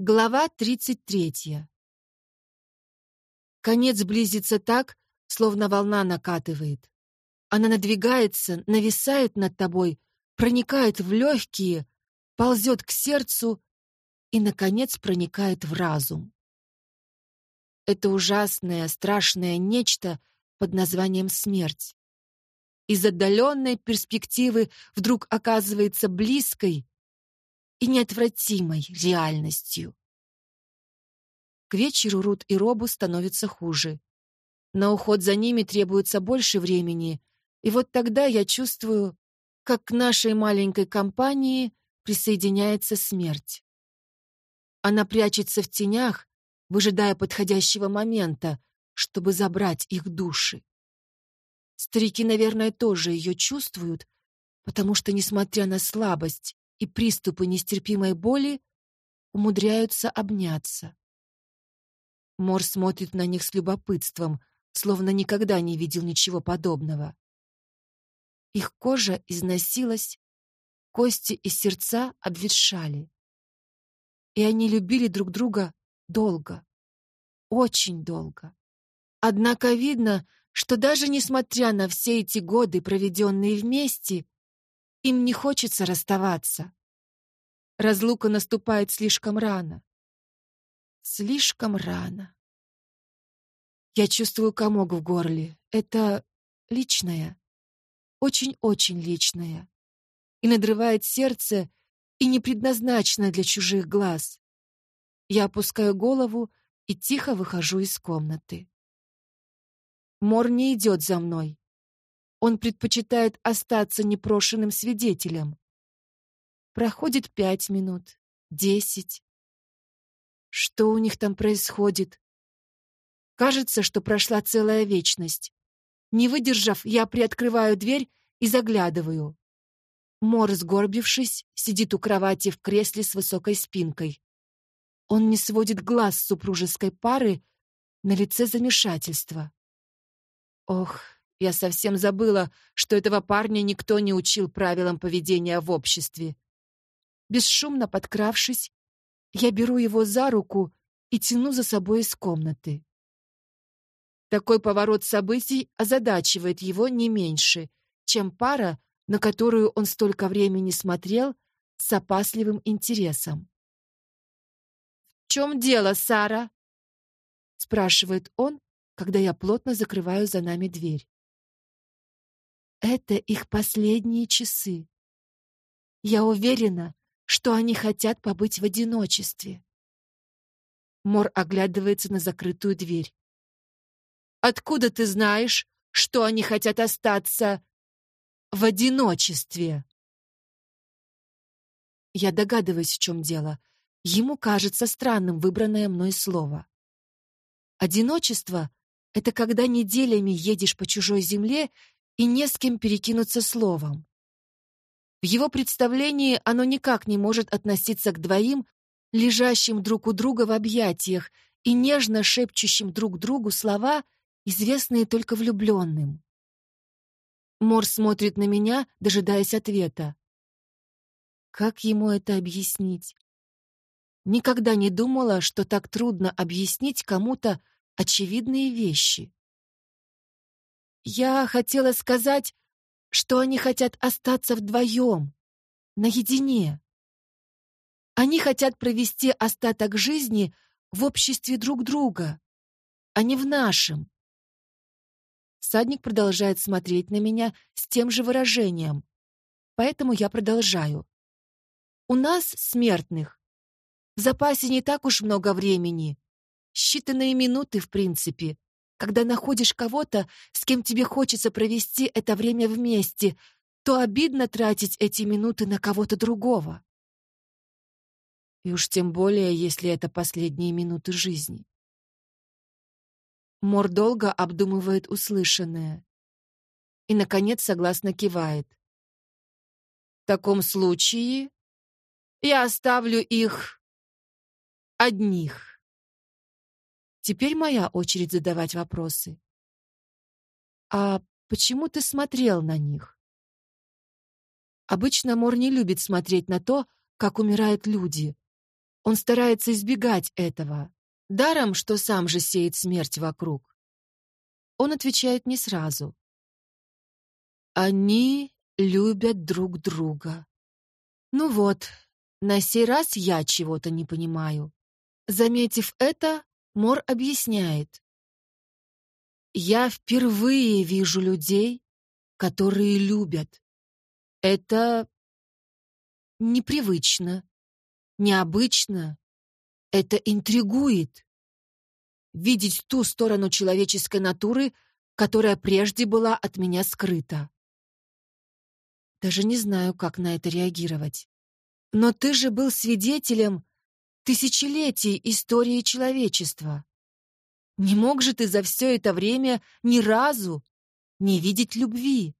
Глава 33. Конец близится так, словно волна накатывает. Она надвигается, нависает над тобой, проникает в легкие, ползет к сердцу и, наконец, проникает в разум. Это ужасное, страшное нечто под названием смерть. Из отдаленной перспективы вдруг оказывается близкой и неотвратимой реальностью. К вечеру Рут и Робу становится хуже. На уход за ними требуется больше времени, и вот тогда я чувствую, как к нашей маленькой компании присоединяется смерть. Она прячется в тенях, выжидая подходящего момента, чтобы забрать их души. Старики, наверное, тоже ее чувствуют, потому что, несмотря на слабость и приступы нестерпимой боли, умудряются обняться. Мор смотрит на них с любопытством, словно никогда не видел ничего подобного. Их кожа износилась, кости и сердца обветшали. И они любили друг друга долго, очень долго. Однако видно, что даже несмотря на все эти годы, проведенные вместе, им не хочется расставаться. Разлука наступает слишком рано. Слишком рано. Я чувствую комок в горле. Это личное. Очень-очень личное. И надрывает сердце, и не предназначено для чужих глаз. Я опускаю голову и тихо выхожу из комнаты. Мор не идет за мной. Он предпочитает остаться непрошенным свидетелем. Проходит пять минут, десять. Что у них там происходит? Кажется, что прошла целая вечность. Не выдержав, я приоткрываю дверь и заглядываю. Мор, сгорбившись, сидит у кровати в кресле с высокой спинкой. Он не сводит глаз с супружеской пары, на лице замешательства. Ох, я совсем забыла, что этого парня никто не учил правилам поведения в обществе. Бесшумно подкравшись, я беру его за руку и тяну за собой из комнаты. Такой поворот событий озадачивает его не меньше, чем пара, на которую он столько времени смотрел с опасливым интересом. «В чем дело, Сара?» — спрашивает он, когда я плотно закрываю за нами дверь. Это их последние часы. Я уверена, что они хотят побыть в одиночестве. Мор оглядывается на закрытую дверь. Откуда ты знаешь, что они хотят остаться в одиночестве? Я догадываюсь, в чем дело. Ему кажется странным выбранное мной слово. Одиночество это когда неделями едешь по чужой земле и не с кем перекинуться словом. В его представлении оно никак не может относиться к двоим, лежащим друг у друга в объятиях и нежно шепчущим друг другу слова, известные только влюбленным. Мор смотрит на меня, дожидаясь ответа. Как ему это объяснить? Никогда не думала, что так трудно объяснить кому-то, очевидные вещи. Я хотела сказать, что они хотят остаться вдвоем, наедине. Они хотят провести остаток жизни в обществе друг друга, а не в нашем. Садник продолжает смотреть на меня с тем же выражением, поэтому я продолжаю. У нас, смертных, в запасе не так уж много времени, Считанные минуты, в принципе, когда находишь кого-то, с кем тебе хочется провести это время вместе, то обидно тратить эти минуты на кого-то другого. И уж тем более, если это последние минуты жизни. Мор долго обдумывает услышанное и, наконец, согласно кивает. В таком случае я оставлю их одних. Теперь моя очередь задавать вопросы. А почему ты смотрел на них? Обычно Мор не любит смотреть на то, как умирают люди. Он старается избегать этого, даром, что сам же сеет смерть вокруг. Он отвечает не сразу. Они любят друг друга. Ну вот, на сей раз я чего-то не понимаю. Заметив это, Мор объясняет. Я впервые вижу людей, которые любят. Это непривычно, необычно. Это интригует. Видеть ту сторону человеческой натуры, которая прежде была от меня скрыта. Даже не знаю, как на это реагировать. Но ты же был свидетелем тысячелетий истории человечества. Не мог же ты за все это время ни разу не видеть любви?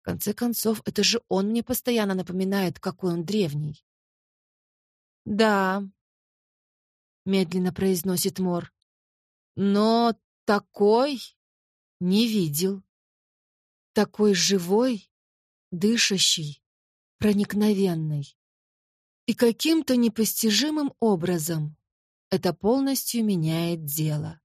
В конце концов, это же он мне постоянно напоминает, какой он древний. «Да», — медленно произносит Мор, — «но такой не видел. Такой живой, дышащий, проникновенный. И каким-то непостижимым образом это полностью меняет дело.